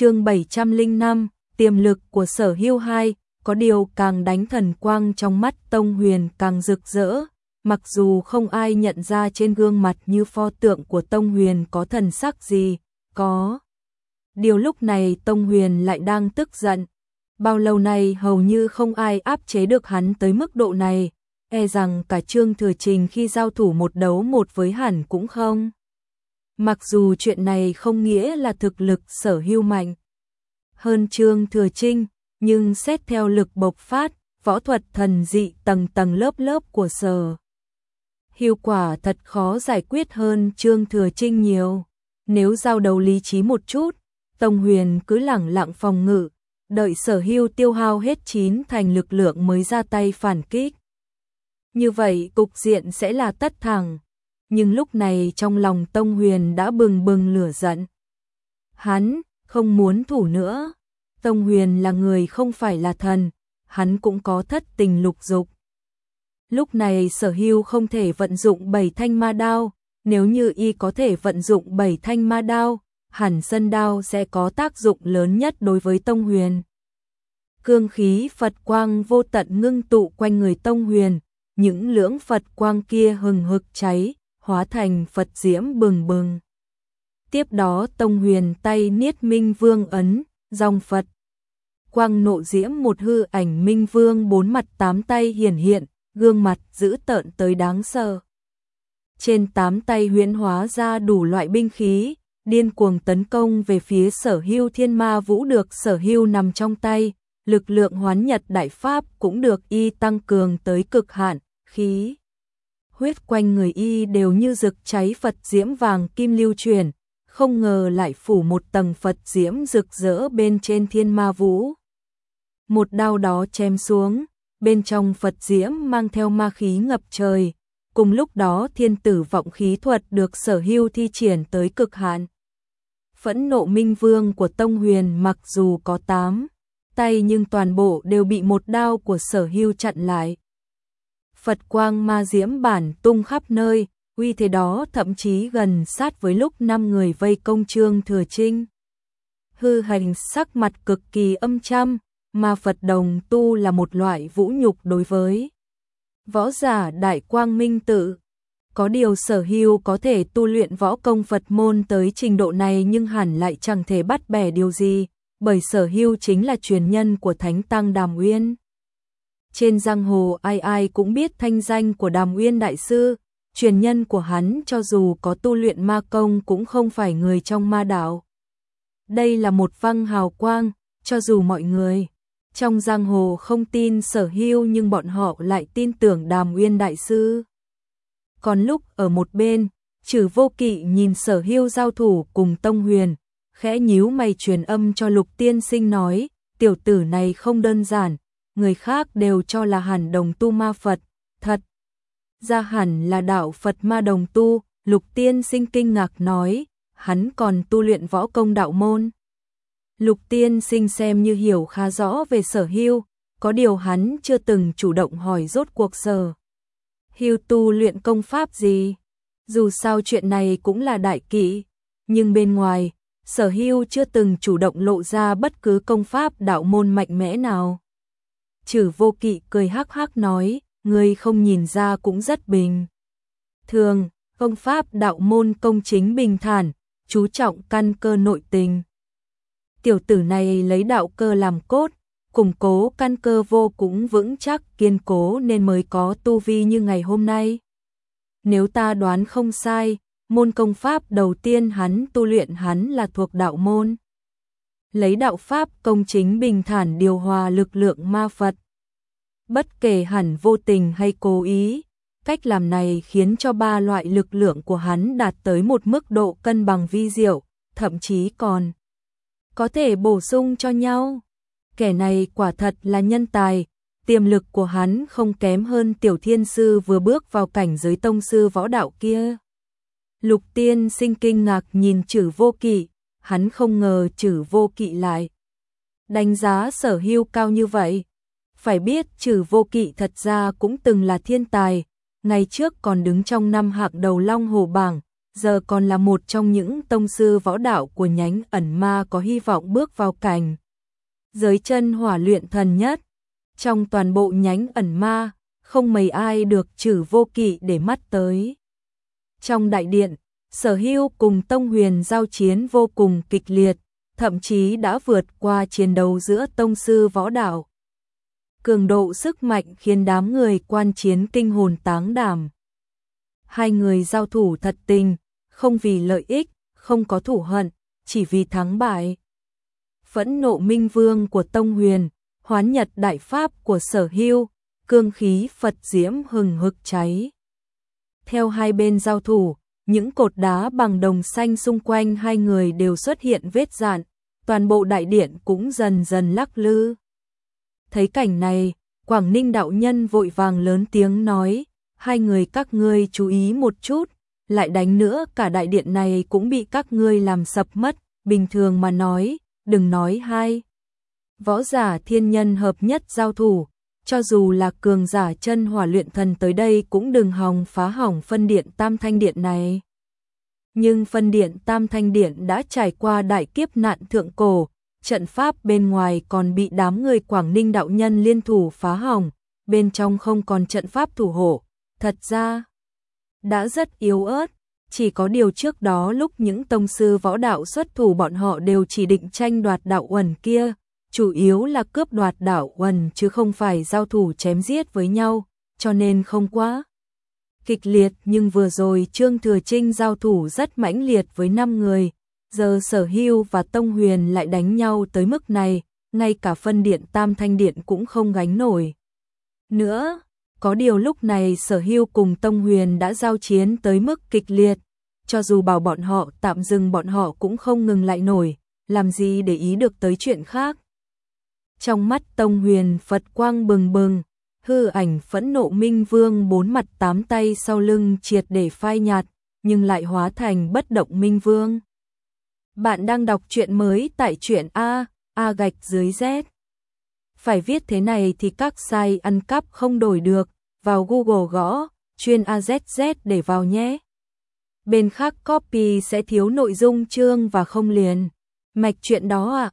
chương 705, tiềm lực của sở hưu hai có điều càng đánh thần quang trong mắt Tông Huyền càng rực rỡ, mặc dù không ai nhận ra trên gương mặt như pho tượng của Tông Huyền có thần sắc gì, có. Điều lúc này Tông Huyền lại đang tức giận. Bao lâu nay hầu như không ai áp chế được hắn tới mức độ này, e rằng cả Trương Thừa Trình khi giao thủ một đấu một với hẳn cũng không. Mặc dù chuyện này không nghĩa là thực lực sở hưu mạnh hơn Trương Thừa Trinh, nhưng xét theo lực bộc phát, võ thuật thần dị tầng tầng lớp lớp của sở. Hiệu quả thật khó giải quyết hơn Trương Thừa Trinh nhiều. Nếu giao đầu lý trí một chút, Tông Huyền cứ lẳng lặng phòng ngự, đợi sở hưu tiêu hao hết chín thành lực lượng mới ra tay phản kích. Như vậy cục diện sẽ là tất thẳng. Nhưng lúc này trong lòng Tông Huyền đã bừng bừng lửa giận. Hắn không muốn thủ nữa. Tông Huyền là người không phải là thần, hắn cũng có thất tình lục dục. Lúc này sở hưu không thể vận dụng bảy thanh ma đao, nếu như y có thể vận dụng bảy thanh ma đao, hẳn sân đao sẽ có tác dụng lớn nhất đối với Tông Huyền. Cương khí Phật quang vô tận ngưng tụ quanh người Tông Huyền, những lưỡng Phật quang kia hừng hực cháy, hóa thành Phật diễm bừng bừng. Tiếp đó Tông Huyền tay niết minh vương ấn, dòng Phật. Quang nộ diễm một hư ảnh minh vương bốn mặt tám tay hiển hiện, gương mặt giữ tợn tới đáng sợ. Trên tám tay huyễn hóa ra đủ loại binh khí, điên cuồng tấn công về phía sở hưu thiên ma vũ được sở hưu nằm trong tay, lực lượng hoán nhật đại pháp cũng được y tăng cường tới cực hạn, khí. Huyết quanh người y đều như rực cháy Phật diễm vàng kim lưu truyền, không ngờ lại phủ một tầng Phật diễm rực rỡ bên trên thiên ma vũ. Một đao đó chém xuống, bên trong Phật diễm mang theo ma khí ngập trời, cùng lúc đó thiên tử vọng khí thuật được sở hưu thi triển tới cực hạn. Phẫn nộ minh vương của Tông Huyền mặc dù có tám tay nhưng toàn bộ đều bị một đao của sở hưu chặn lại. Phật quang ma diễm bản tung khắp nơi, uy thế đó thậm chí gần sát với lúc năm người vây công trương thừa trinh. Hư hành sắc mặt cực kỳ âm trăm, mà Phật đồng tu là một loại vũ nhục đối với võ giả đại quang minh tự. Có điều sở hưu có thể tu luyện võ công Phật môn tới trình độ này nhưng hẳn lại chẳng thể bắt bẻ điều gì, bởi sở hưu chính là truyền nhân của Thánh Tăng Đàm Uyên. Trên giang hồ ai ai cũng biết thanh danh của Đàm Uyên Đại Sư, truyền nhân của hắn cho dù có tu luyện ma công cũng không phải người trong ma đạo. Đây là một văng hào quang, cho dù mọi người trong giang hồ không tin sở hưu nhưng bọn họ lại tin tưởng đàm uyên đại sư. Còn lúc ở một bên, trừ vô kỵ nhìn sở hưu giao thủ cùng Tông Huyền, khẽ nhíu mày truyền âm cho lục tiên sinh nói, tiểu tử này không đơn giản, người khác đều cho là hẳn đồng tu ma Phật, thật. Ra hẳn là đạo Phật ma đồng tu, lục tiên sinh kinh ngạc nói, hắn còn tu luyện võ công đạo môn. Lục tiên sinh xem như hiểu khá rõ về sở hưu, có điều hắn chưa từng chủ động hỏi rốt cuộc sở. Hưu tu luyện công pháp gì? Dù sao chuyện này cũng là đại kỵ, nhưng bên ngoài, sở hưu chưa từng chủ động lộ ra bất cứ công pháp đạo môn mạnh mẽ nào. Trừ vô kỵ cười hắc hắc nói, người không nhìn ra cũng rất bình. Thường, công pháp đạo môn công chính bình thản, chú trọng căn cơ nội tình tiểu tử này lấy đạo cơ làm cốt, củng cố căn cơ vô cũng vững chắc kiên cố nên mới có tu vi như ngày hôm nay. Nếu ta đoán không sai, môn công pháp đầu tiên hắn tu luyện hắn là thuộc đạo môn. Lấy đạo pháp công chính bình thản điều hòa lực lượng ma Phật. Bất kể hẳn vô tình hay cố ý, cách làm này khiến cho ba loại lực lượng của hắn đạt tới một mức độ cân bằng vi diệu, thậm chí còn có thể bổ sung cho nhau. Kẻ này quả thật là nhân tài, tiềm lực của hắn không kém hơn tiểu thiên sư vừa bước vào cảnh giới tông sư võ đạo kia. Lục tiên sinh kinh ngạc nhìn chữ vô kỵ, hắn không ngờ chữ vô kỵ lại. Đánh giá sở hưu cao như vậy. Phải biết trừ vô kỵ thật ra cũng từng là thiên tài, ngày trước còn đứng trong năm hạng đầu long hồ bảng, giờ còn là một trong những tông sư võ đạo của nhánh ẩn ma có hy vọng bước vào cảnh. Giới chân hỏa luyện thần nhất, trong toàn bộ nhánh ẩn ma, không mấy ai được trừ vô kỵ để mắt tới. Trong đại điện, sở hưu cùng Tông Huyền giao chiến vô cùng kịch liệt, thậm chí đã vượt qua chiến đấu giữa tông sư võ đạo. Cường độ sức mạnh khiến đám người quan chiến kinh hồn táng đảm. Hai người giao thủ thật tình, không vì lợi ích, không có thủ hận, chỉ vì thắng bại. Phẫn nộ minh vương của Tông Huyền, hoán nhật đại pháp của sở hưu, cương khí Phật diễm hừng hực cháy. Theo hai bên giao thủ, những cột đá bằng đồng xanh xung quanh hai người đều xuất hiện vết dạn, toàn bộ đại điện cũng dần dần lắc lư. Thấy cảnh này, Quảng Ninh đạo nhân vội vàng lớn tiếng nói, hai người các ngươi chú ý một chút, lại đánh nữa cả đại điện này cũng bị các ngươi làm sập mất, bình thường mà nói, đừng nói hai. Võ giả thiên nhân hợp nhất giao thủ, cho dù là cường giả chân hỏa luyện thần tới đây cũng đừng hòng phá hỏng phân điện tam thanh điện này. Nhưng phân điện tam thanh điện đã trải qua đại kiếp nạn thượng cổ, trận pháp bên ngoài còn bị đám người Quảng Ninh đạo nhân liên thủ phá hỏng, bên trong không còn trận pháp thủ hộ, thật ra đã rất yếu ớt, chỉ có điều trước đó lúc những tông sư võ đạo xuất thủ bọn họ đều chỉ định tranh đoạt đạo uẩn kia, chủ yếu là cướp đoạt đạo uẩn chứ không phải giao thủ chém giết với nhau, cho nên không quá kịch liệt. Nhưng vừa rồi Trương Thừa Trinh giao thủ rất mãnh liệt với 5 người, giờ Sở Hưu và Tông Huyền lại đánh nhau tới mức này, ngay cả phân điện Tam Thanh Điện cũng không gánh nổi. Nữa, có điều lúc này Sở Hưu cùng Tông Huyền đã giao chiến tới mức kịch liệt, cho dù bảo bọn họ tạm dừng bọn họ cũng không ngừng lại nổi, làm gì để ý được tới chuyện khác. Trong mắt Tông Huyền Phật quang bừng bừng, hư ảnh phẫn nộ minh vương bốn mặt tám tay sau lưng triệt để phai nhạt, nhưng lại hóa thành bất động minh vương. Bạn đang đọc truyện mới tại truyện A, A gạch dưới Z. Phải viết thế này thì các sai ăn cắp không đổi được, vào Google gõ, chuyên AZZ để vào nhé. Bên khác copy sẽ thiếu nội dung chương và không liền. Mạch chuyện đó à,